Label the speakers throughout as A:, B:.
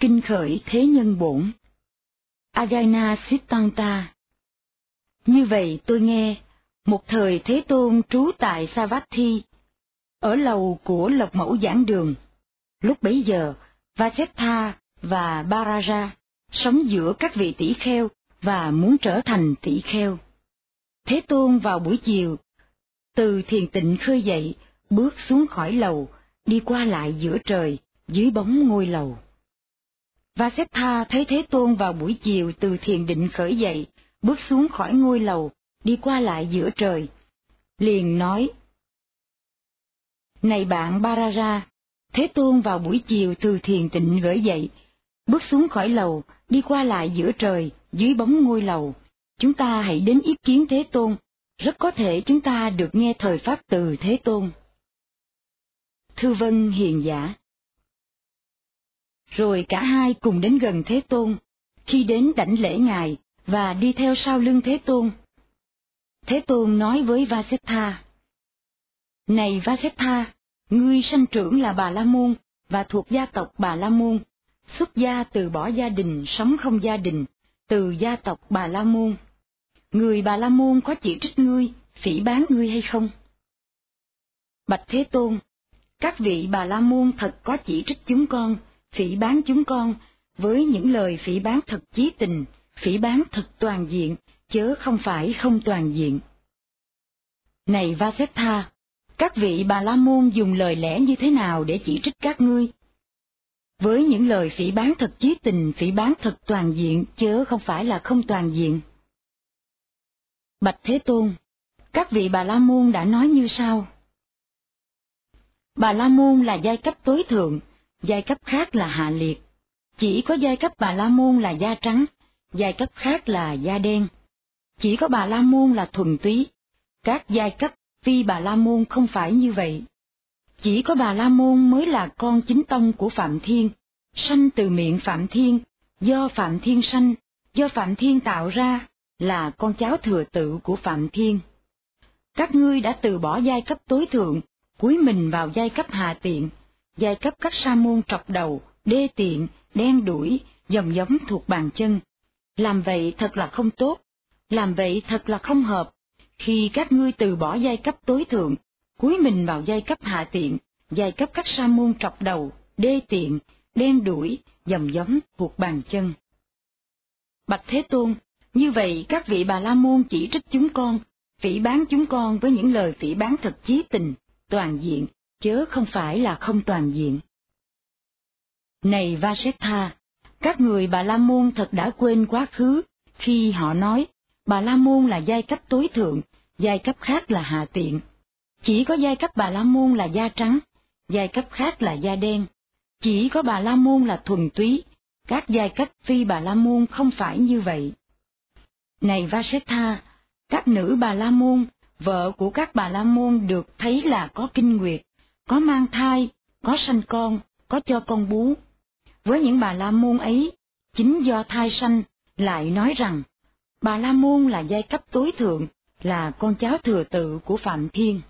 A: Kinh khởi Thế Nhân Bổn Againa Siddhanta Như vậy tôi nghe, một thời Thế Tôn trú tại Savatthi, ở lầu của Lộc Mẫu Giảng Đường. Lúc bấy giờ, Vasetha và Baraja sống giữa các vị tỷ kheo và muốn trở thành tỷ kheo. Thế Tôn vào buổi chiều, từ thiền tịnh khơi dậy, bước xuống khỏi lầu, đi qua lại giữa trời, dưới bóng ngôi lầu. Vasetha thấy Thế Tôn vào buổi chiều từ thiền định khởi dậy, bước xuống khỏi ngôi lầu, đi qua lại giữa trời. Liền nói, Này bạn Barara, Thế Tôn vào buổi chiều từ thiền tịnh gửi dậy, bước xuống khỏi lầu, đi qua lại giữa trời, dưới bóng ngôi lầu. Chúng ta hãy đến ý kiến Thế Tôn, rất có thể chúng ta được nghe thời Pháp từ Thế Tôn. Thư Vân Hiền Giả rồi cả hai cùng đến gần Thế Tôn, khi đến đảnh lễ Ngài và đi theo sau lưng Thế Tôn. Thế Tôn nói với Vasetha, Này Vasetha, ngươi sanh trưởng là Bà La Môn và thuộc gia tộc Bà La Môn, xuất gia từ bỏ gia đình sống không gia đình, từ gia tộc Bà La Môn. Người Bà La Môn có chỉ trích ngươi, phỉ bán ngươi hay không? Bạch Thế Tôn, các vị Bà La Môn thật có chỉ trích chúng con, phỉ bán chúng con, với những lời phỉ bán thật chí tình, phỉ bán thật toàn diện, chớ không phải không toàn diện. Này Vasetha, các vị Bà La Môn dùng lời lẽ như thế nào để chỉ trích các ngươi? Với những lời phỉ bán thật chí tình, phỉ bán thật toàn diện, chớ không phải là không toàn diện. Bạch Thế Tôn, các vị Bà La Môn đã nói như sau. Bà La Môn là giai cấp tối thượng, giai cấp khác là hạ liệt. Chỉ có giai cấp Bà La Môn là da trắng, giai cấp khác là da đen. Chỉ có Bà La Môn là thuần túy, các giai cấp phi Bà La Môn không phải như vậy. Chỉ có Bà La Môn mới là con chính tông của Phạm Thiên, sanh từ miệng Phạm Thiên, do Phạm Thiên sanh, do Phạm Thiên tạo ra, là con cháu thừa tự của Phạm Thiên. Các ngươi đã từ bỏ giai cấp tối thượng, cúi mình vào giai cấp hạ tiện, giai cấp các sa môn trọc đầu, đê tiện, đen đuổi, dòng giống thuộc bàn chân. Làm vậy thật là không tốt, làm vậy thật là không hợp. Khi các ngươi từ bỏ giai cấp tối thượng, cúi mình vào giai cấp hạ tiện, giai cấp các sa môn trọc đầu, đê tiện, đen đuổi, dòng giống thuộc bàn chân. Bạch Thế Tôn, như vậy các vị bà la môn chỉ trích chúng con, phỉ bán chúng con với những lời phỉ bán thật chí tình, toàn diện, chớ không phải là không toàn diện. Này Vasetha, các người bà la môn thật đã quên quá khứ, khi họ nói, bà la môn là giai cấp tối thượng, giai cấp khác là hạ tiện. Chỉ có giai cấp bà la môn là da trắng, giai cấp khác là da đen. Chỉ có bà la môn là thuần túy, các giai cấp phi bà la môn không phải như vậy. Này Vasetha, các nữ bà la môn, vợ của các bà la môn được thấy là có kinh nguyệt, có mang thai, có sanh con, có cho con bú. Với những bà la môn ấy, chính do thai sanh lại nói rằng, bà la môn là giai cấp tối thượng, là con cháu thừa tự của Phạm Thiên.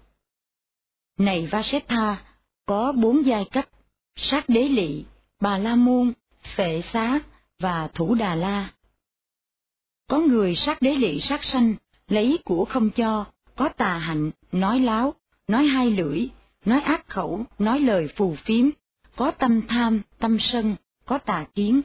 A: Này Vasetha, có bốn giai cấp, sát đế lị, bà la môn, phệ xá và thủ đà la. Có người sát đế lị sát sanh, lấy của không cho, có tà hạnh, nói láo, nói hai lưỡi, nói ác khẩu, nói lời phù phiếm, có tâm tham, tâm sân, có tà kiến.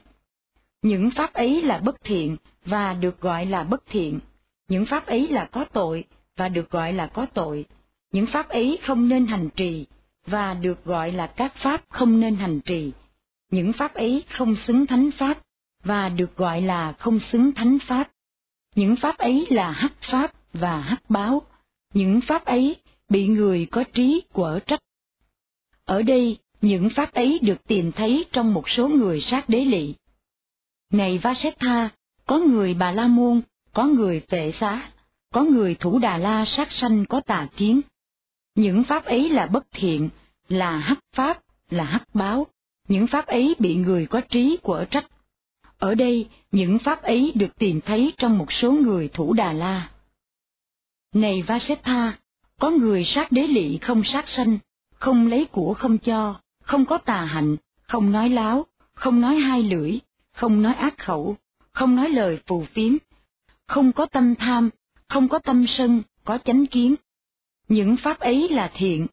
A: Những pháp ấy là bất thiện và được gọi là bất thiện. Những pháp ấy là có tội và được gọi là có tội. Những pháp ấy không nên hành trì và được gọi là các pháp không nên hành trì. Những pháp ấy không xứng thánh pháp và được gọi là không xứng thánh pháp. Những pháp ấy là hắc pháp và hắc báo, những pháp ấy bị người có trí quở trách. Ở đây, những pháp ấy được tìm thấy trong một số người sát đế lị. Này Vasetha, có người Bà La Môn, có người Vệ Xá, có người Thủ Đà La sát sanh có tà kiến. Những pháp ấy là bất thiện, là hắc pháp, là hắc báo, những pháp ấy bị người có trí quở trách. Ở đây, những pháp ấy được tìm thấy trong một số người Thủ Đà La. Này Vasetha, có người sát đế lị không sát sanh, không lấy của không cho, không có tà hạnh, không nói láo, không nói hai lưỡi, không nói ác khẩu, không nói lời phù phiếm, không có tâm tham, không có tâm sân, có chánh kiến. Những pháp ấy là thiện,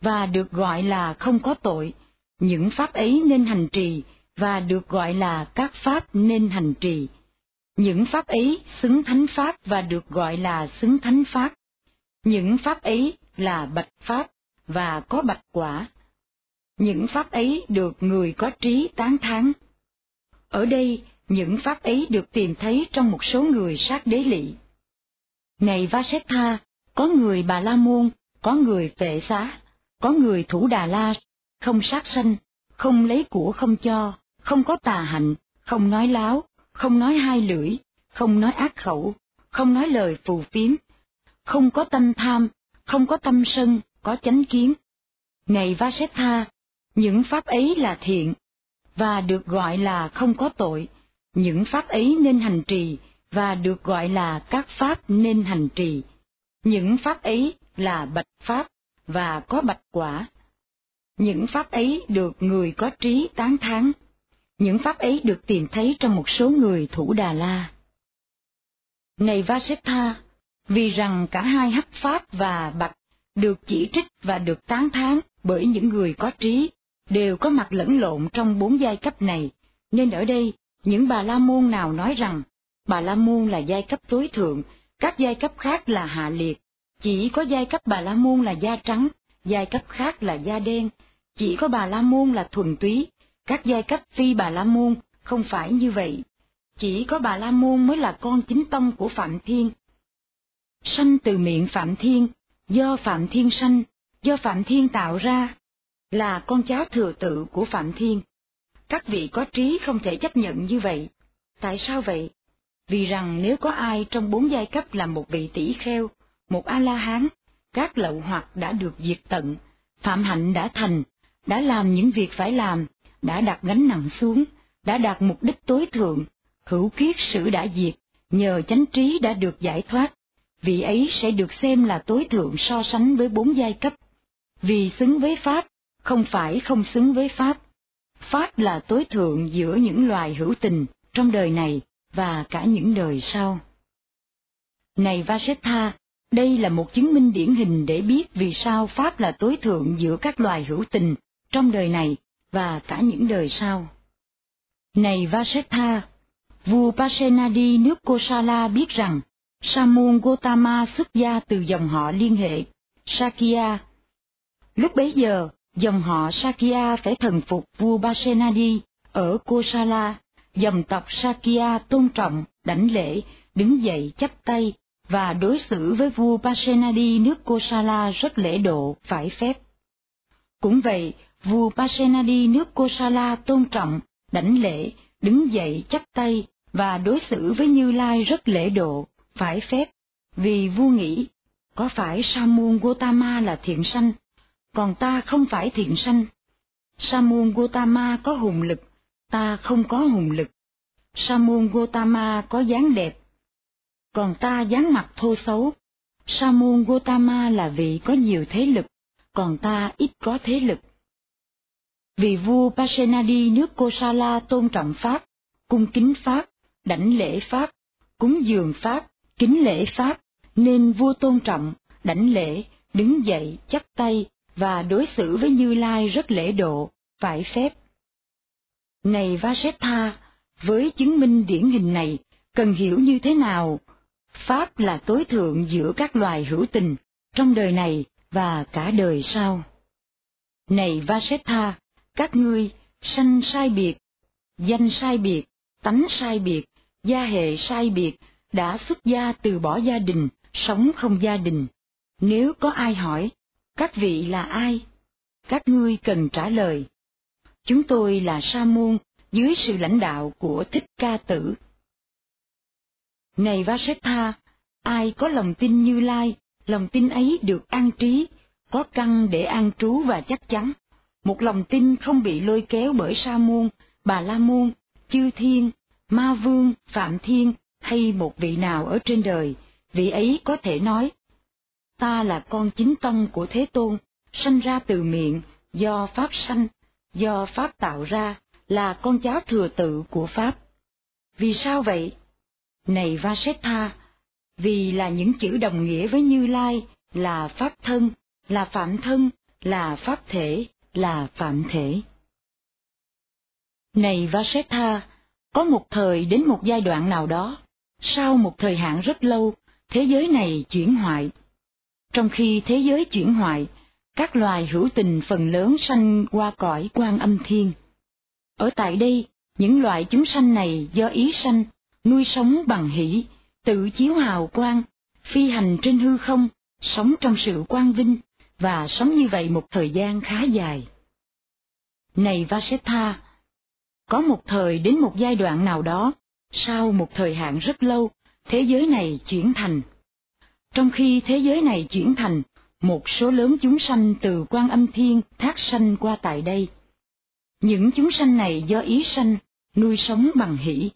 A: và được gọi là không có tội, những pháp ấy nên hành trì, và được gọi là các pháp nên hành trì. Những pháp ấy xứng thánh pháp và được gọi là xứng thánh pháp. Những pháp ấy là bạch pháp và có bạch quả. Những pháp ấy được người có trí tán thán. Ở đây, những pháp ấy được tìm thấy trong một số người sát đế lị. Này Vasetha, có người Bà La Môn, có người Vệ Xá, có người Thủ Đà La, không sát sanh, không lấy của không cho, không có tà hạnh, không nói láo, không nói hai lưỡi, không nói ác khẩu, không nói lời phù phiếm, không có tâm tham, không có tâm sân, có chánh kiến. Này Vasetha, những pháp ấy là thiện, và được gọi là không có tội, những pháp ấy nên hành trì, và được gọi là các pháp nên hành trì. Những pháp ấy là bạch pháp, và có bạch quả. Những pháp ấy được người có trí tán thán. Những pháp ấy được tìm thấy trong một số người thủ Đà La. Này Vasetha, vì rằng cả hai hắc pháp và bạch được chỉ trích và được tán thán bởi những người có trí, đều có mặt lẫn lộn trong bốn giai cấp này, nên ở đây, những bà la môn nào nói rằng, bà la môn là giai cấp tối thượng, các giai cấp khác là hạ liệt, chỉ có giai cấp bà la môn là da trắng, giai cấp khác là da đen, chỉ có bà la môn là thuần túy, các giai cấp phi bà la môn không phải như vậy. Chỉ có bà la môn mới là con chính tông của Phạm Thiên. Sanh từ miệng Phạm Thiên, do Phạm Thiên sanh, do Phạm Thiên tạo ra, là con cháu thừa tự của Phạm Thiên. Các vị có trí không thể chấp nhận như vậy. Tại sao vậy? Vì rằng nếu có ai trong bốn giai cấp là một vị tỷ kheo, một A-la-hán, các lậu hoặc đã được diệt tận, phạm hạnh đã thành, đã làm những việc phải làm, đã đặt gánh nặng xuống, đã đạt mục đích tối thượng, hữu kiết sử đã diệt, nhờ chánh trí đã được giải thoát, vị ấy sẽ được xem là tối thượng so sánh với bốn giai cấp, vì xứng với Pháp, không phải không xứng với Pháp. Pháp là tối thượng giữa những loài hữu tình trong đời này và cả những đời sau. Này Vasetha, đây là một chứng minh điển hình để biết vì sao Pháp là tối thượng giữa các loài hữu tình trong đời này và cả những đời sau. Này Vasetha, vua Pasenadi nước Kosala biết rằng Samun Gotama xuất gia từ dòng họ liên hệ Sakya. Lúc bấy giờ, dòng họ Sakya phải thần phục vua Pasenadi ở Kosala, dòng tộc Sakya tôn trọng, đảnh lễ, đứng dậy chắp tay và đối xử với vua Pasenadi nước Kosala rất lễ độ, phải phép. Cũng vậy, vua Pasenadi nước Kosala tôn trọng, đảnh lễ, đứng dậy chắp tay và đối xử với Như Lai rất lễ độ, phải phép, vì vua nghĩ, có phải Samun Gotama là thiện sanh, còn ta không phải thiện sanh. Samun Gotama có hùng lực, ta không có hùng lực. Samun Gotama có dáng đẹp, còn ta dáng mặt thô xấu. Samun Gotama là vị có nhiều thế lực, còn ta ít có thế lực. Vì vua Pasenadi nước Kosala tôn trọng Pháp, cung kính Pháp, đảnh lễ Pháp, cúng dường Pháp, kính lễ Pháp, nên vua tôn trọng, đảnh lễ, đứng dậy, chắp tay và đối xử với Như Lai rất lễ độ, phải phép. Này Vasetha, với chứng minh điển hình này, cần hiểu như thế nào? Pháp là tối thượng giữa các loài hữu tình, trong đời này và cả đời sau. Này Vasetha, các ngươi, sanh sai biệt, danh sai biệt, tánh sai biệt, gia hệ sai biệt, đã xuất gia từ bỏ gia đình, sống không gia đình. Nếu có ai hỏi, các vị là ai? Các ngươi cần trả lời. Chúng tôi là Sa môn dưới sự lãnh đạo của Thích Ca Tử. Này Vasetha, ai có lòng tin như Lai, lòng tin ấy được an trí, có căn để an trú và chắc chắn. Một lòng tin không bị lôi kéo bởi Sa môn, Bà La môn, Chư Thiên, Ma Vương, Phạm Thiên hay một vị nào ở trên đời, vị ấy có thể nói, ta là con chính tông của Thế Tôn, sanh ra từ miệng, do Pháp sanh, do Pháp tạo ra, là con cháu thừa tự của Pháp. Vì sao vậy? Này Vasetha, vì là những chữ đồng nghĩa với Như Lai, là Pháp thân, là Phạm thân, là Pháp thể, là Phạm thể. Này Vasetha, có một thời đến một giai đoạn nào đó, sau một thời hạn rất lâu, thế giới này chuyển hoại. Trong khi thế giới chuyển hoại, các loài hữu tình phần lớn sanh qua cõi quan âm thiên. Ở tại đây, những loại chúng sanh này do ý sanh, nuôi sống bằng hỷ, tự chiếu hào quang, phi hành trên hư không, sống trong sự quang vinh, và sống như vậy một thời gian khá dài. Này Vasetha, có một thời đến một giai đoạn nào đó, sau một thời hạn rất lâu, thế giới này chuyển thành. Trong khi thế giới này chuyển thành, một số lớn chúng sanh từ quan âm thiên thác sanh qua tại đây. Những chúng sanh này do ý sanh, nuôi sống bằng hỷ,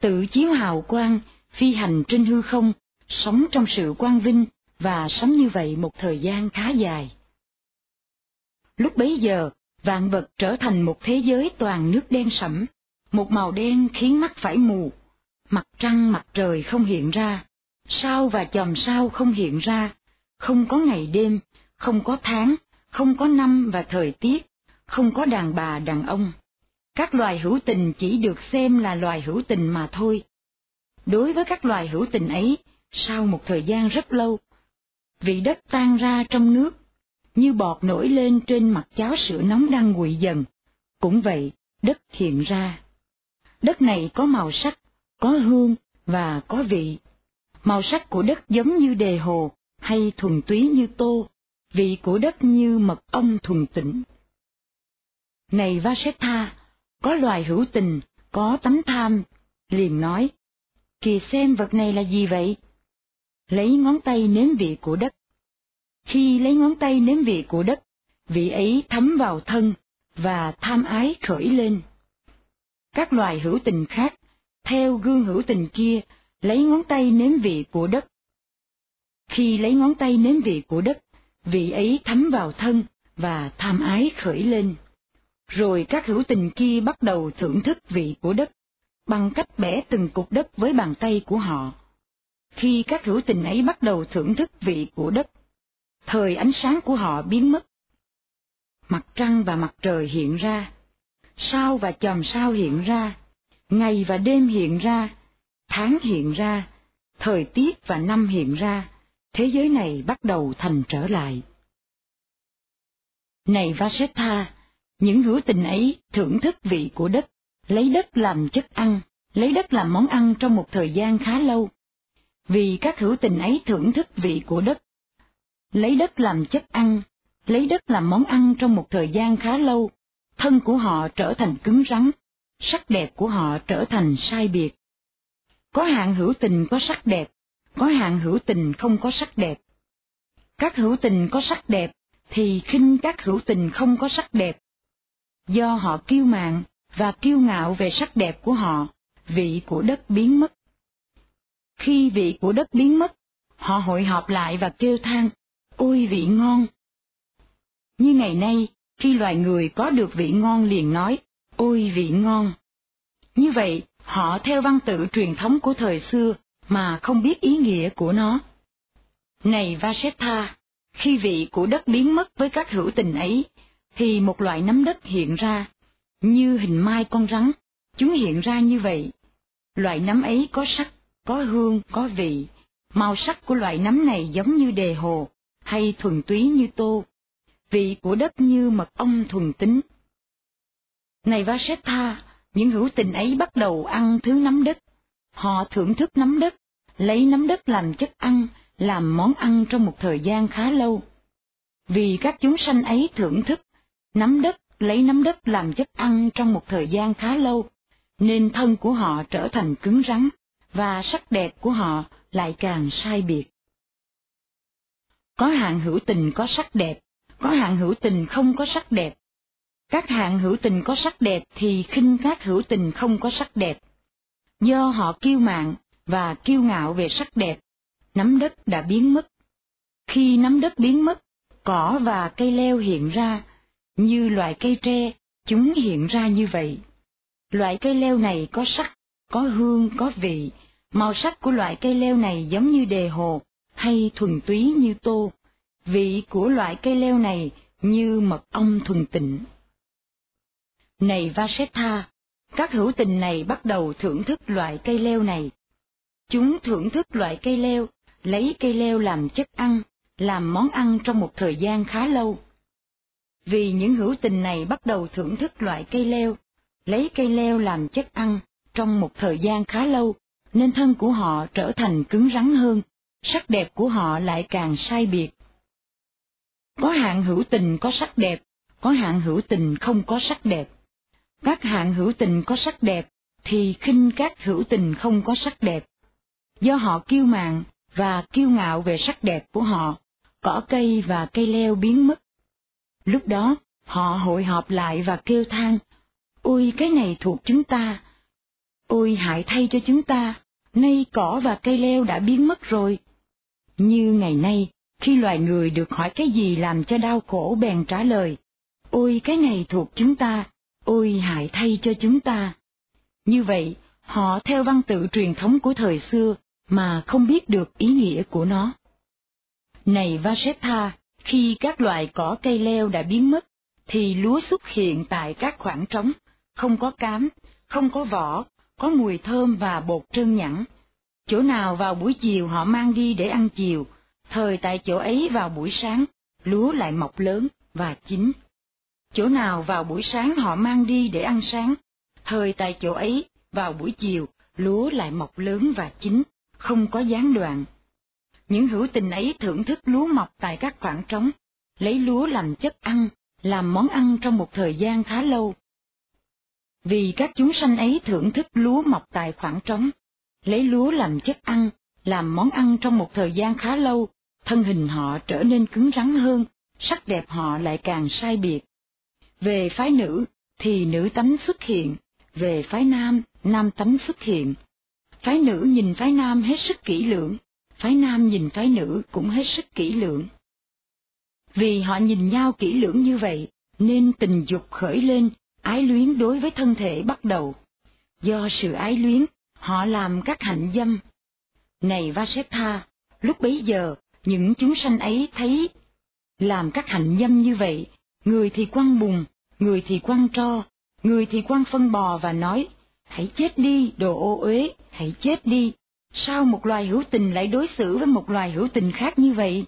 A: tự chiếu hào quang, phi hành trên hư không, sống trong sự quang vinh và sống như vậy một thời gian khá dài. Lúc bấy giờ, vạn vật trở thành một thế giới toàn nước đen sẫm, một màu đen khiến mắt phải mù, mặt trăng mặt trời không hiện ra, sao và chòm sao không hiện ra, không có ngày đêm, không có tháng, không có năm và thời tiết, không có đàn bà đàn ông. Các loài hữu tình chỉ được xem là loài hữu tình mà thôi. Đối với các loài hữu tình ấy, sau một thời gian rất lâu, vị đất tan ra trong nước, như bọt nổi lên trên mặt cháo sữa nóng đang nguội dần. Cũng vậy, đất hiện ra. Đất này có màu sắc, có hương và có vị. Màu sắc của đất giống như đề hồ hay thuần túy như tô, vị của đất như mật ong thuần tĩnh. Này Vasetha, có loài hữu tình, có tánh tham, liền nói, kìa xem vật này là gì vậy? Lấy ngón tay nếm vị của đất. Khi lấy ngón tay nếm vị của đất, vị ấy thấm vào thân, và tham ái khởi lên. Các loài hữu tình khác, theo gương hữu tình kia, lấy ngón tay nếm vị của đất. Khi lấy ngón tay nếm vị của đất, vị ấy thấm vào thân, và tham ái khởi lên. Rồi các hữu tình kia bắt đầu thưởng thức vị của đất, bằng cách bẻ từng cục đất với bàn tay của họ. Khi các hữu tình ấy bắt đầu thưởng thức vị của đất, thời ánh sáng của họ biến mất. Mặt trăng và mặt trời hiện ra, sao và chòm sao hiện ra, ngày và đêm hiện ra, tháng hiện ra, thời tiết và năm hiện ra, thế giới này bắt đầu thành trở lại. Này Vasetha, những hữu tình ấy thưởng thức vị của đất, lấy đất làm chất ăn, lấy đất làm món ăn trong một thời gian khá lâu. Vì các hữu tình ấy thưởng thức vị của đất, lấy đất làm chất ăn, lấy đất làm món ăn trong một thời gian khá lâu, thân của họ trở thành cứng rắn, sắc đẹp của họ trở thành sai biệt. Có hạng hữu tình có sắc đẹp, có hạng hữu tình không có sắc đẹp. Các hữu tình có sắc đẹp thì khinh các hữu tình không có sắc đẹp. Do họ kiêu mạn và kiêu ngạo về sắc đẹp của họ, vị của đất biến mất. Khi vị của đất biến mất, họ hội họp lại và kêu than, ôi vị ngon. Như ngày nay, khi loài người có được vị ngon liền nói, ôi vị ngon. Như vậy, họ theo văn tự truyền thống của thời xưa mà không biết ý nghĩa của nó. Này Vasetha, khi vị của đất biến mất với các hữu tình ấy, thì một loại nấm đất hiện ra, như hình mai con rắn, chúng hiện ra như vậy. Loại nấm ấy có sắc, có hương, có vị, màu sắc của loại nấm này giống như đề hồ, hay thuần túy như tô, vị của đất như mật ong thuần tính. Này Vasetha, những hữu tình ấy bắt đầu ăn thứ nấm đất. Họ thưởng thức nấm đất, lấy nấm đất làm chất ăn, làm món ăn trong một thời gian khá lâu. Vì các chúng sanh ấy thưởng thức, nấm đất lấy nấm đất làm chất ăn trong một thời gian khá lâu, nên thân của họ trở thành cứng rắn, và sắc đẹp của họ lại càng sai biệt. Có hạng hữu tình có sắc đẹp, có hạng hữu tình không có sắc đẹp. Các hạng hữu tình có sắc đẹp thì khinh các hữu tình không có sắc đẹp. Do họ kiêu mạn và kiêu ngạo về sắc đẹp, nắm đất đã biến mất. Khi nắm đất biến mất, cỏ và cây leo hiện ra, như loài cây tre, chúng hiện ra như vậy. Loại cây leo này có sắc, có hương, có vị, màu sắc của loại cây leo này giống như đề hồ, hay thuần túy như tô, vị của loại cây leo này như mật ong thuần tịnh. Này Vasetha, các hữu tình này bắt đầu thưởng thức loại cây leo này. Chúng thưởng thức loại cây leo, lấy cây leo làm chất ăn, làm món ăn trong một thời gian khá lâu. Vì những hữu tình này bắt đầu thưởng thức loại cây leo, lấy cây leo làm chất ăn trong một thời gian khá lâu, nên thân của họ trở thành cứng rắn hơn, sắc đẹp của họ lại càng sai biệt. Có hạng hữu tình có sắc đẹp, có hạng hữu tình không có sắc đẹp. Các hạng hữu tình có sắc đẹp thì khinh các hữu tình không có sắc đẹp. Do họ kiêu mạn và kiêu ngạo về sắc đẹp của họ, cỏ cây và cây leo biến mất. Lúc đó, họ hội họp lại và kêu than, ôi cái này thuộc chúng ta, ôi hại thay cho chúng ta, nay cỏ và cây leo đã biến mất rồi. Như ngày nay, khi loài người được hỏi cái gì làm cho đau khổ bèn trả lời, ôi cái này thuộc chúng ta, ôi hại thay cho chúng ta. Như vậy, họ theo văn tự truyền thống của thời xưa mà không biết được ý nghĩa của nó. Này Vasetha, khi các loài cỏ cây leo đã biến mất, thì lúa xuất hiện tại các khoảng trống, không có cám, không có vỏ, có mùi thơm và bột trơn nhẵn. Chỗ nào vào buổi chiều họ mang đi để ăn chiều, thời tại chỗ ấy vào buổi sáng, lúa lại mọc lớn và chín. Chỗ nào vào buổi sáng họ mang đi để ăn sáng, thời tại chỗ ấy vào buổi chiều, lúa lại mọc lớn và chín, không có gián đoạn. Những hữu tình ấy thưởng thức lúa mọc tại các khoảng trống, lấy lúa làm chất ăn, làm món ăn trong một thời gian khá lâu. Vì các chúng sanh ấy thưởng thức lúa mọc tại khoảng trống, lấy lúa làm chất ăn, làm món ăn trong một thời gian khá lâu, thân hình họ trở nên cứng rắn hơn, sắc đẹp họ lại càng sai biệt. Về phái nữ, thì nữ tánh xuất hiện, về phái nam, nam tánh xuất hiện. Phái nữ nhìn phái nam hết sức kỹ lưỡng, phái nam nhìn phái nữ cũng hết sức kỹ lưỡng. Vì họ nhìn nhau kỹ lưỡng như vậy, nên tình dục khởi lên, ái luyến đối với thân thể bắt đầu. Do sự ái luyến, họ làm các hạnh dâm. Này Vasetha, lúc bấy giờ, những chúng sanh ấy thấy làm các hạnh dâm như vậy, người thì quăng bùn, người thì quăng tro, người thì quăng phân bò và nói, hãy chết đi, đồ ô uế, hãy chết đi. Sao một loài hữu tình lại đối xử với một loài hữu tình khác như vậy?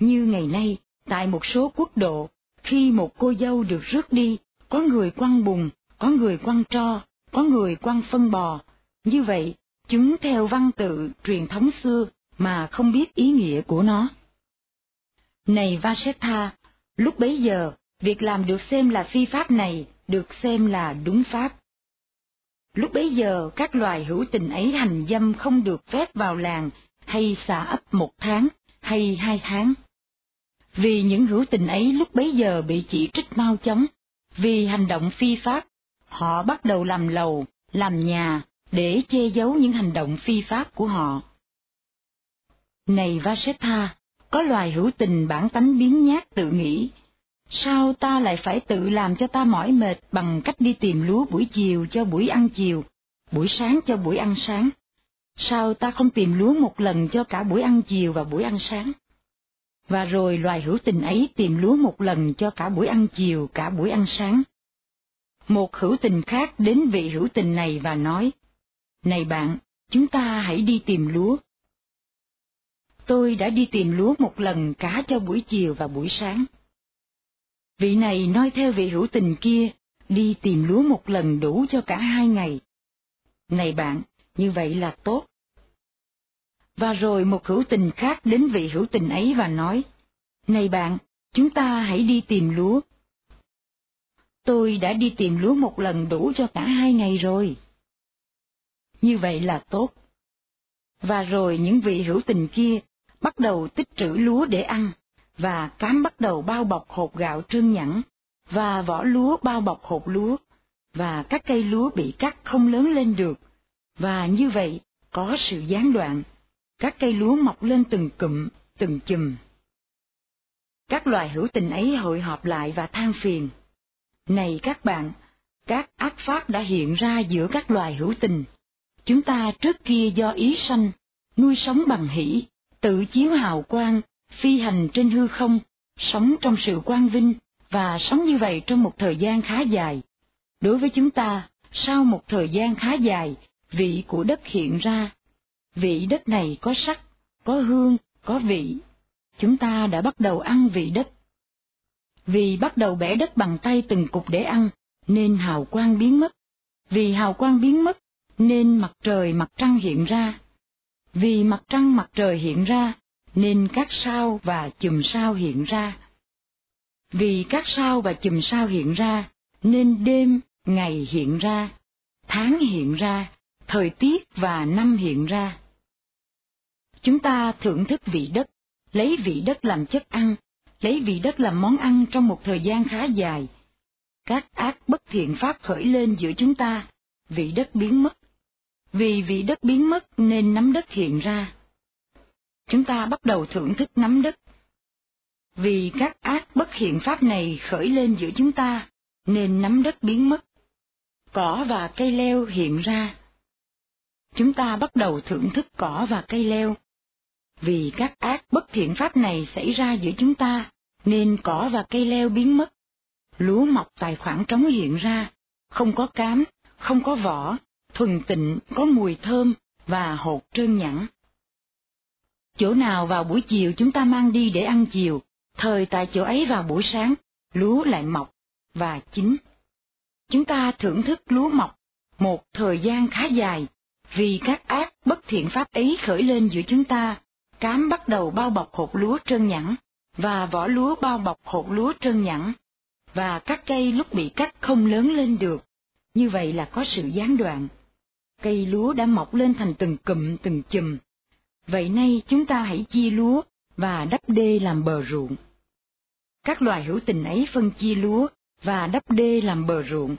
A: Như ngày nay, tại một số quốc độ, khi một cô dâu được rước đi, có người quăng bùn, có người quăng tro, có người quăng phân bò. Như vậy, chúng theo văn tự truyền thống xưa mà không biết ý nghĩa của nó. Này Vasetha, lúc bấy giờ, việc làm được xem là phi pháp này được xem là đúng pháp. Lúc bấy giờ các loài hữu tình ấy hành dâm không được phép vào làng hay xả ấp một tháng hay hai tháng. Vì những hữu tình ấy lúc bấy giờ bị chỉ trích mau chóng, vì hành động phi pháp, họ bắt đầu làm lầu, làm nhà để che giấu những hành động phi pháp của họ. Này Vasetha, có loài hữu tình bản tánh biến nhát tự nghĩ, sao ta lại phải tự làm cho ta mỏi mệt bằng cách đi tìm lúa buổi chiều cho buổi ăn chiều, buổi sáng cho buổi ăn sáng? Sao ta không tìm lúa một lần cho cả buổi ăn chiều và buổi ăn sáng? Và rồi loài hữu tình ấy tìm lúa một lần cho cả buổi ăn chiều, cả buổi ăn sáng. Một hữu tình khác đến vị hữu tình này và nói, Này bạn, chúng ta hãy đi tìm lúa. Tôi đã đi tìm lúa một lần cả cho buổi chiều và buổi sáng. Vị này nói theo vị hữu tình kia, đi tìm lúa một lần đủ cho cả hai ngày. Này bạn, như vậy là tốt. Và rồi một hữu tình khác đến vị hữu tình ấy và nói, Này bạn, chúng ta hãy đi tìm lúa. Tôi đã đi tìm lúa một lần đủ cho cả hai ngày rồi. Như vậy là tốt. Và rồi những vị hữu tình kia bắt đầu tích trữ lúa để ăn, và cám bắt đầu bao bọc hột gạo trương nhẵn, và vỏ lúa bao bọc hột lúa, và các cây lúa bị cắt không lớn lên được, và như vậy có sự gián đoạn, các cây lúa mọc lên từng cụm, từng chùm. Các loài hữu tình ấy hội họp lại và than phiền. Này các bạn, các ác pháp đã hiện ra giữa các loài hữu tình. Chúng ta trước kia do ý sanh, nuôi sống bằng hỷ, tự chiếu hào quang, phi hành trên hư không, sống trong sự quang vinh, và sống như vậy trong một thời gian khá dài. Đối với chúng ta, sau một thời gian khá dài, vị của đất hiện ra. Vị đất này có sắc, có hương, có vị. Chúng ta đã bắt đầu ăn vị đất. Vì bắt đầu bẻ đất bằng tay từng cục để ăn, nên hào quang biến mất. Vì hào quang biến mất, nên mặt trời mặt trăng hiện ra. Vì mặt trăng mặt trời hiện ra, nên các sao và chùm sao hiện ra. Vì các sao và chùm sao hiện ra, nên đêm, ngày hiện ra, tháng hiện ra, thời tiết và năm hiện ra. Chúng ta thưởng thức vị đất, lấy vị đất làm chất ăn, lấy vị đất làm món ăn trong một thời gian khá dài. Các ác bất thiện pháp khởi lên giữa chúng ta, vị đất biến mất. Vì vị đất biến mất nên nắm đất hiện ra. Chúng ta bắt đầu thưởng thức nắm đất. Vì các ác bất hiện pháp này khởi lên giữa chúng ta, nên nắm đất biến mất. Cỏ và cây leo hiện ra. Chúng ta bắt đầu thưởng thức cỏ và cây leo. Vì các ác bất thiện pháp này xảy ra giữa chúng ta, nên cỏ và cây leo biến mất. Lúa mọc tài khoản trống hiện ra, không có cám, không có vỏ, thuần tịnh, có mùi thơm và hột trơn nhẵn. Chỗ nào vào buổi chiều chúng ta mang đi để ăn chiều, thời tại chỗ ấy vào buổi sáng, lúa lại mọc và chín. Chúng ta thưởng thức lúa mọc một thời gian khá dài, vì các ác bất thiện pháp ấy khởi lên giữa chúng ta, cám bắt đầu bao bọc hột lúa trơn nhẵn, và vỏ lúa bao bọc hột lúa trơn nhẵn, và các cây lúc bị cắt không lớn lên được, như vậy là có sự gián đoạn. Cây lúa đã mọc lên thành từng cụm từng chùm. Vậy nay chúng ta hãy chia lúa và đắp đê làm bờ ruộng. Các loài hữu tình ấy phân chia lúa và đắp đê làm bờ ruộng.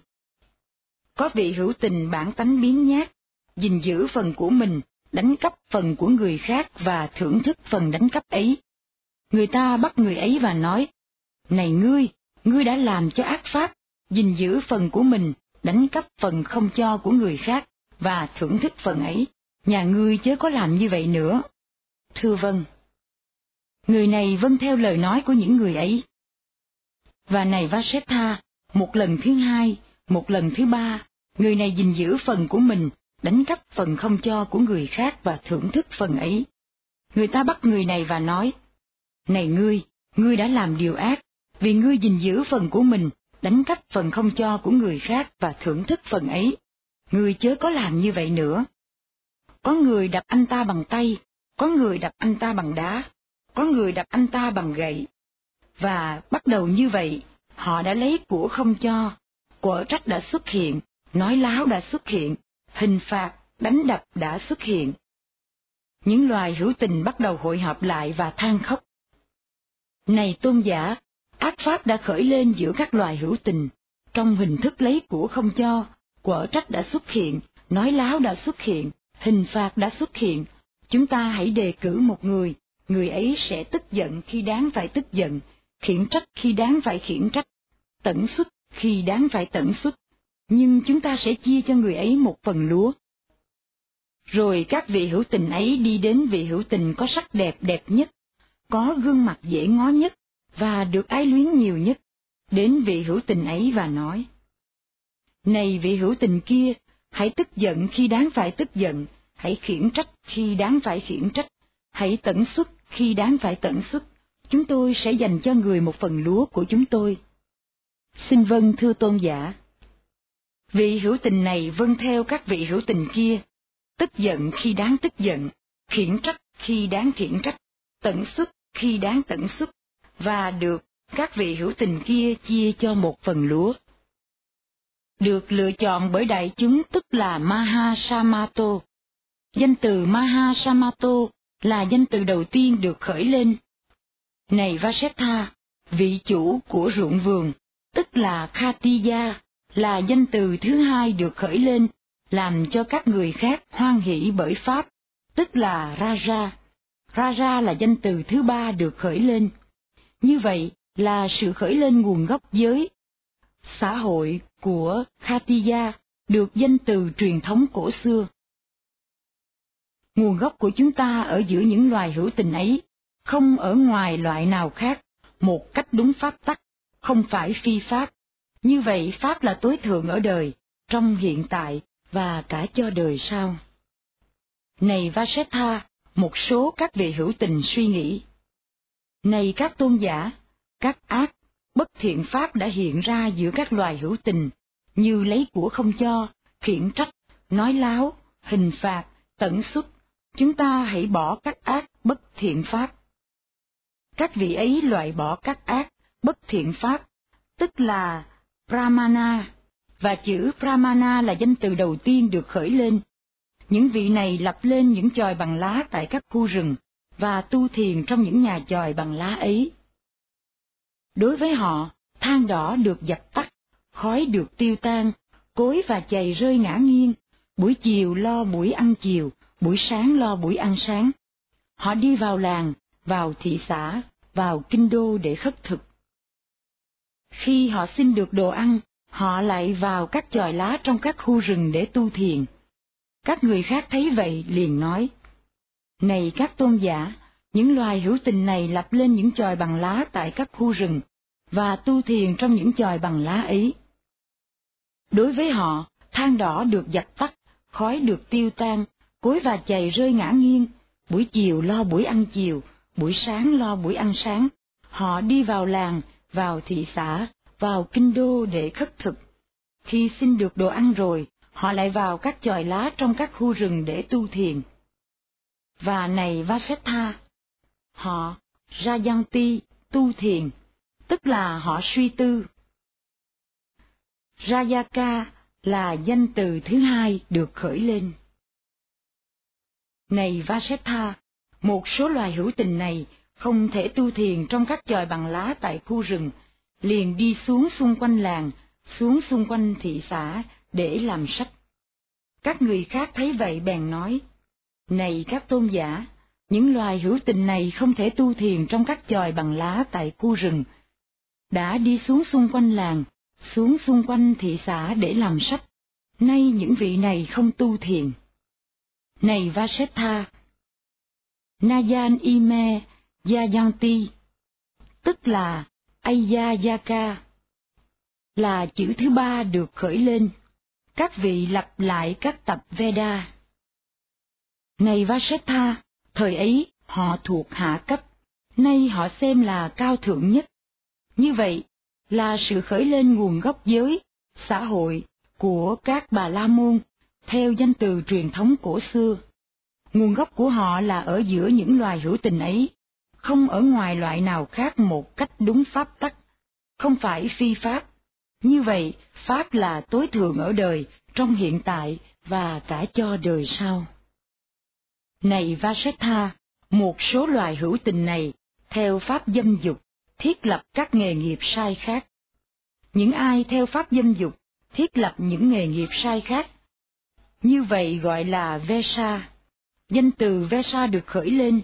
A: Có vị hữu tình bản tánh biến nhát, gìn giữ phần của mình, đánh cắp phần của người khác và thưởng thức phần đánh cắp ấy. Người ta bắt người ấy và nói, Này ngươi, ngươi đã làm cho ác pháp, gìn giữ phần của mình, đánh cắp phần không cho của người khác, và thưởng thức phần ấy, nhà ngươi chớ có làm như vậy nữa. Thưa vâng. Người này vâng theo lời nói của những người ấy. Và này Vasetha, một lần thứ hai, một lần thứ ba, người này gìn giữ phần của mình, đánh cắp phần không cho của người khác và thưởng thức phần ấy. Người ta bắt người này và nói, Này ngươi, ngươi đã làm điều ác, vì ngươi gìn giữ phần của mình, đánh cắp phần không cho của người khác và thưởng thức phần ấy. Ngươi chớ có làm như vậy nữa. Có người đập anh ta bằng tay, có người đập anh ta bằng đá, có người đập anh ta bằng gậy. Và bắt đầu như vậy, họ đã lấy của không cho, quở trách đã xuất hiện, nói láo đã xuất hiện, hình phạt, đánh đập đã xuất hiện. Những loài hữu tình bắt đầu hội họp lại và than khóc. Này tôn giả, ác pháp đã khởi lên giữa các loài hữu tình, trong hình thức lấy của không cho, quở trách đã xuất hiện, nói láo đã xuất hiện, hình phạt đã xuất hiện. Chúng ta hãy đề cử một người, người ấy sẽ tức giận khi đáng phải tức giận, khiển trách khi đáng phải khiển trách, tẩn xuất khi đáng phải tẩn xuất, nhưng chúng ta sẽ chia cho người ấy một phần lúa. Rồi các vị hữu tình ấy đi đến vị hữu tình có sắc đẹp đẹp nhất, có gương mặt dễ ngó nhất, và được ái luyến nhiều nhất, đến vị hữu tình ấy và nói. Này vị hữu tình kia, hãy tức giận khi đáng phải tức giận, hãy khiển trách khi đáng phải khiển trách, hãy tận xuất khi đáng phải tận xuất, chúng tôi sẽ dành cho người một phần lúa của chúng tôi. Xin vâng thưa tôn giả. Vị hữu tình này vâng theo các vị hữu tình kia, tức giận khi đáng tức giận, khiển trách khi đáng khiển trách, tận xuất khi đáng tận xuất, và được các vị hữu tình kia chia cho một phần lúa. Được lựa chọn bởi đại chúng tức là Maha Samato. Danh từ Maha Samato là danh từ đầu tiên được khởi lên. Này Vasetha, vị chủ của ruộng vườn, tức là Khatiya, là danh từ thứ hai được khởi lên, làm cho các người khác hoan hỷ bởi Pháp, tức là Raja. Raja là danh từ thứ ba được khởi lên. Như vậy là sự khởi lên nguồn gốc giới, xã hội của Khatiya được danh từ truyền thống cổ xưa. Nguồn gốc của chúng ta ở giữa những loài hữu tình ấy, không ở ngoài loại nào khác, một cách đúng pháp tắc, không phải phi pháp. Như vậy pháp là tối thượng ở đời, trong hiện tại và cả cho đời sau. Này Vasetha, một số các vị hữu tình suy nghĩ. Này các tôn giả, các ác, bất thiện pháp đã hiện ra giữa các loài hữu tình, như lấy của không cho, khiển trách, nói láo, hình phạt, tẩn xuất, chúng ta hãy bỏ các ác bất thiện pháp. Các vị ấy loại bỏ các ác, bất thiện pháp, tức là brahmana và chữ brahmana là danh từ đầu tiên được khởi lên. Những vị này lập lên những chòi bằng lá tại các khu rừng, và tu thiền trong những nhà chòi bằng lá ấy. Đối với họ, than đỏ được dập tắt, khói được tiêu tan, cối và chày rơi ngã nghiêng, buổi chiều lo buổi ăn chiều, buổi sáng lo buổi ăn sáng. Họ đi vào làng, vào thị xã, vào kinh đô để khất thực. Khi họ xin được đồ ăn, họ lại vào các chòi lá trong các khu rừng để tu thiền. Các người khác thấy vậy liền nói, Này các tôn giả, những loài hữu tình này lập lên những chòi bằng lá tại các khu rừng, và tu thiền trong những chòi bằng lá ấy. Đối với họ, than đỏ được dập tắt, khói được tiêu tan, cối và chày rơi ngã nghiêng, buổi chiều lo buổi ăn chiều, buổi sáng lo buổi ăn sáng. Họ đi vào làng, vào thị xã, vào kinh đô để khất thực. Khi xin được đồ ăn rồi, họ lại vào các chòi lá trong các khu rừng để tu thiền. Và này Vasetha, họ Rajanti tu thiền, tức là họ suy tư. Rayaka là danh từ thứ hai được khởi lên. Này Vasetha, một số loài hữu tình này không thể tu thiền trong các chòi bằng lá tại khu rừng, liền đi xuống xung quanh làng, xuống xung quanh thị xã để làm sách. Các người khác thấy vậy bèn nói, Này các tôn giả, những loài hữu tình này không thể tu thiền trong các chòi bằng lá tại khu rừng, đã đi xuống xung quanh làng, xuống xung quanh thị xã để làm sách, nay những vị này không tu thiền. Này Vasetha, Nayan Ime Yayanti, tức là Ayayaka, là chữ thứ ba được khởi lên. Các vị lặp lại các tập Veda. Này Vasetha, thời ấy họ thuộc hạ cấp, nay họ xem là cao thượng nhất. Như vậy là sự khởi lên nguồn gốc giới, xã hội của các bà la môn theo danh từ truyền thống cổ xưa. Nguồn gốc của họ là ở giữa những loài hữu tình ấy, không ở ngoài loại nào khác một cách đúng pháp tắc, không phải phi pháp. Như vậy, pháp là tối thượng ở đời, trong hiện tại và cả cho đời sau. Này Vasetha, một số loài hữu tình này, theo pháp dâm dục, thiết lập các nghề nghiệp sai khác. Những ai theo pháp dâm dục, thiết lập những nghề nghiệp sai khác. Như vậy gọi là Vesa. Danh từ Vesa được khởi lên.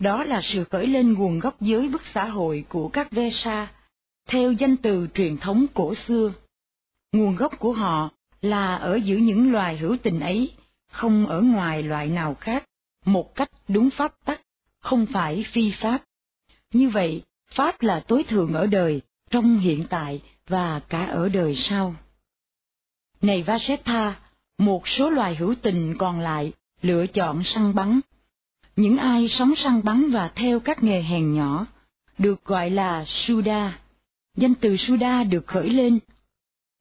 A: Đó là sự khởi lên nguồn gốc giới bức xã hội của các Vesa, theo danh từ truyền thống cổ xưa. Nguồn gốc của họ là ở giữa những loài hữu tình ấy, không ở ngoài loại nào khác, một cách đúng pháp tắc, không phải phi pháp. Như vậy, pháp là tối thượng ở đời, trong hiện tại và cả ở đời sau. Này Vasetha, một số loài hữu tình còn lại lựa chọn săn bắn. Những ai sống săn bắn và theo các nghề hèn nhỏ, được gọi là Suda. Danh từ Suda được khởi lên.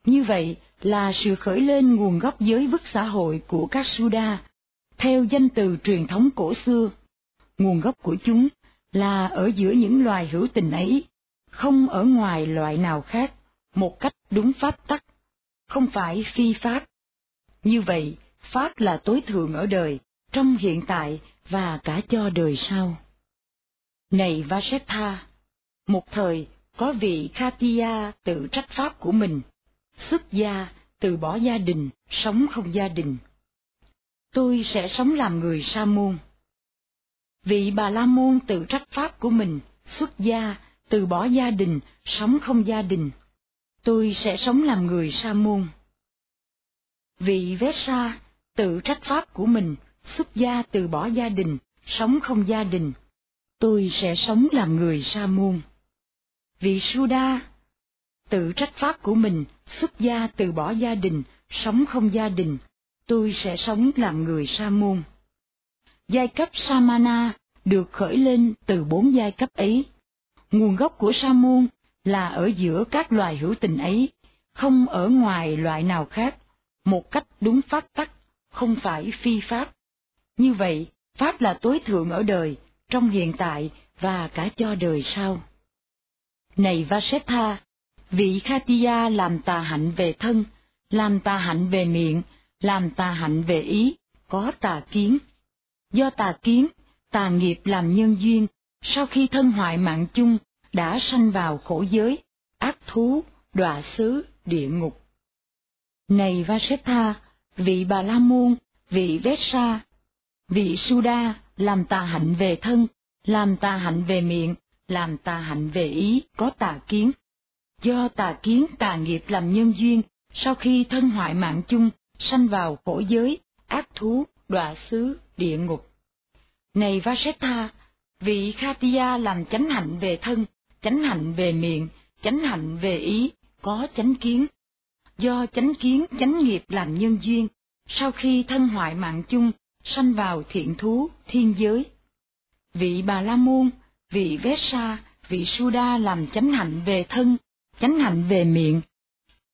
A: Như vậy là sự khởi lên nguồn gốc giới vức xã hội của các Suda, theo danh từ truyền thống cổ xưa. Nguồn gốc của chúng là ở giữa những loài hữu tình ấy, không ở ngoài loại nào khác, một cách đúng pháp tắc, không phải phi pháp. Như vậy, pháp là tối thượng ở đời, trong hiện tại và cả cho đời sau. Này Vasetha, một thời có vị Khatia tự trách pháp của mình, xuất gia, từ bỏ gia đình, sống không gia đình. Tôi sẽ sống làm người sa môn. Vị bà la môn tự trách pháp của mình, xuất gia, từ bỏ gia đình, sống không gia đình. tôi sẽ sống làm người sa môn. Vị Vesa tự trách pháp của mình, xuất gia từ bỏ gia đình, sống không gia đình. Tôi sẽ sống làm người sa môn. Vị Suda tự trách pháp của mình, xuất gia từ bỏ gia đình, sống không gia đình. Tôi sẽ sống làm người sa môn. Giai cấp Samana được khởi lên từ bốn giai cấp ấy. Nguồn gốc của sa môn là ở giữa các loài hữu tình ấy, không ở ngoài loại nào khác, một cách đúng pháp tắc, không phải phi pháp. Như vậy, pháp là tối thượng ở đời, trong hiện tại và cả cho đời sau. Này Vasetha, vị Khatiya làm tà hạnh về thân, làm tà hạnh về miệng, làm tà hạnh về ý, có tà kiến. Do tà kiến, tà nghiệp làm nhân duyên, sau khi thân hoại mạng chung, đã sanh vào khổ giới, ác thú, đọa xứ, địa ngục. Này Vasetha, vị Bà La Môn, vị Vesa, vị Suda làm tà hạnh về thân, làm tà hạnh về miệng, làm tà hạnh về ý, có tà kiến. Do tà kiến tà nghiệp làm nhân duyên, sau khi thân hoại mạng chung, sanh vào khổ giới, ác thú, đọa xứ, địa ngục. Này Vasetha, vị Khatiya làm chánh hạnh về thân, chánh hạnh về miệng, chánh hạnh về ý, có chánh kiến. Do chánh kiến chánh nghiệp làm nhân duyên, sau khi thân hoại mạng chung, sanh vào thiện thú, thiên giới. Vị Bà La Môn, vị Vesa, vị Suda làm chánh hạnh về thân, chánh hạnh về miệng.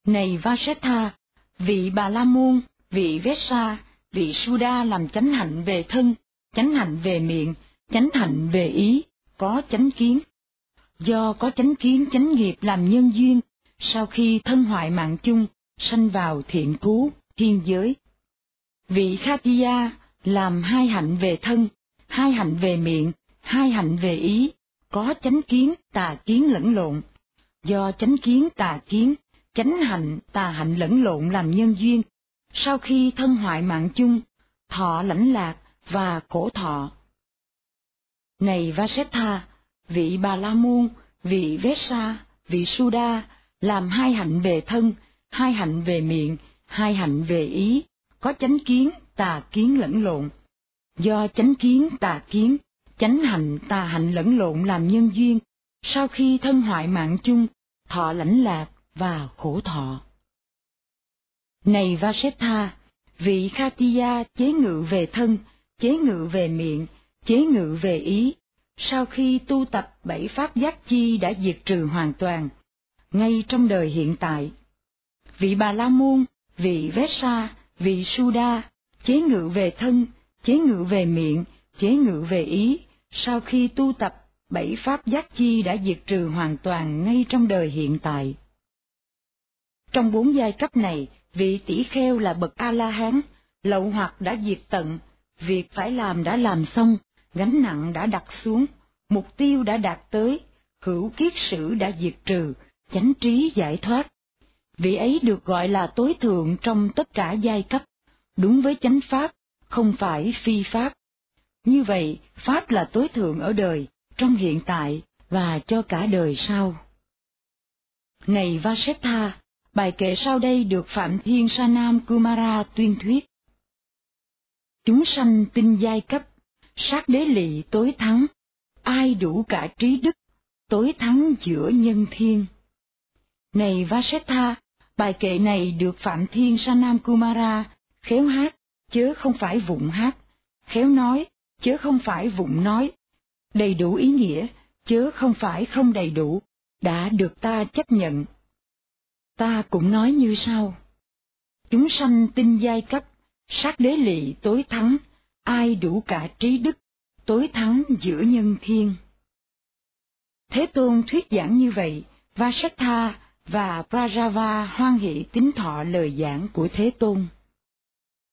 A: Này Vasetha, vị Bà La Môn, vị Vesa, vị Suda làm chánh hạnh về thân, chánh hạnh về miệng, chánh hạnh về ý, có chánh kiến do có chánh kiến chánh nghiệp làm nhân duyên, sau khi thân hoại mạng chung, sanh vào thiện cứu thiên giới. Vị Khatiya làm hai hạnh về thân, hai hạnh về miệng, hai hạnh về ý, có chánh kiến tà kiến lẫn lộn. Do chánh kiến tà kiến, chánh hạnh tà hạnh lẫn lộn làm nhân duyên, sau khi thân hoại mạng chung, thọ lãnh lạc và khổ thọ. Này Vasetha, vị Bà La Môn, vị Vesa, vị Suda, làm hai hạnh về thân, hai hạnh về miệng, hai hạnh về ý, có chánh kiến, tà kiến lẫn lộn. Do chánh kiến, tà kiến, chánh hạnh, tà hạnh lẫn lộn làm nhân duyên, sau khi thân hoại mạng chung, thọ lãnh lạc và khổ thọ. Này Vasetha, vị Khatiya chế ngự về thân, chế ngự về miệng, chế ngự về ý, sau khi tu tập bảy pháp giác chi đã diệt trừ hoàn toàn, ngay trong đời hiện tại. Vị Bà La Môn, vị Vesa, vị Suda, chế ngự về thân, chế ngự về miệng, chế ngự về ý, sau khi tu tập bảy pháp giác chi đã diệt trừ hoàn toàn ngay trong đời hiện tại. Trong bốn giai cấp này, vị tỷ kheo là bậc A-la-hán, lậu hoặc đã diệt tận, việc phải làm đã làm xong, gánh nặng đã đặt xuống, mục tiêu đã đạt tới, hữu kiết sử đã diệt trừ, chánh trí giải thoát. Vị ấy được gọi là tối thượng trong tất cả giai cấp, đúng với chánh pháp, không phải phi pháp. Như vậy, pháp là tối thượng ở đời, trong hiện tại và cho cả đời sau. Này Vasetha, bài kệ sau đây được Phạm Thiên Sa Nam Kumara tuyên thuyết. Chúng sanh tinh giai cấp, sát đế lị tối thắng, ai đủ cả trí đức, tối thắng giữa nhân thiên. Này Vasetha, bài kệ này được Phạm Thiên Sanam Kumara khéo hát, chớ không phải vụng hát, khéo nói, chớ không phải vụng nói, đầy đủ ý nghĩa, chớ không phải không đầy đủ, đã được ta chấp nhận. Ta cũng nói như sau. Chúng sanh tinh giai cấp, sát đế lị tối thắng, ai đủ cả trí đức, tối thắng giữa nhân thiên. Thế Tôn thuyết giảng như vậy, Vasettha và Prajava hoan hỷ tín thọ lời giảng của Thế Tôn.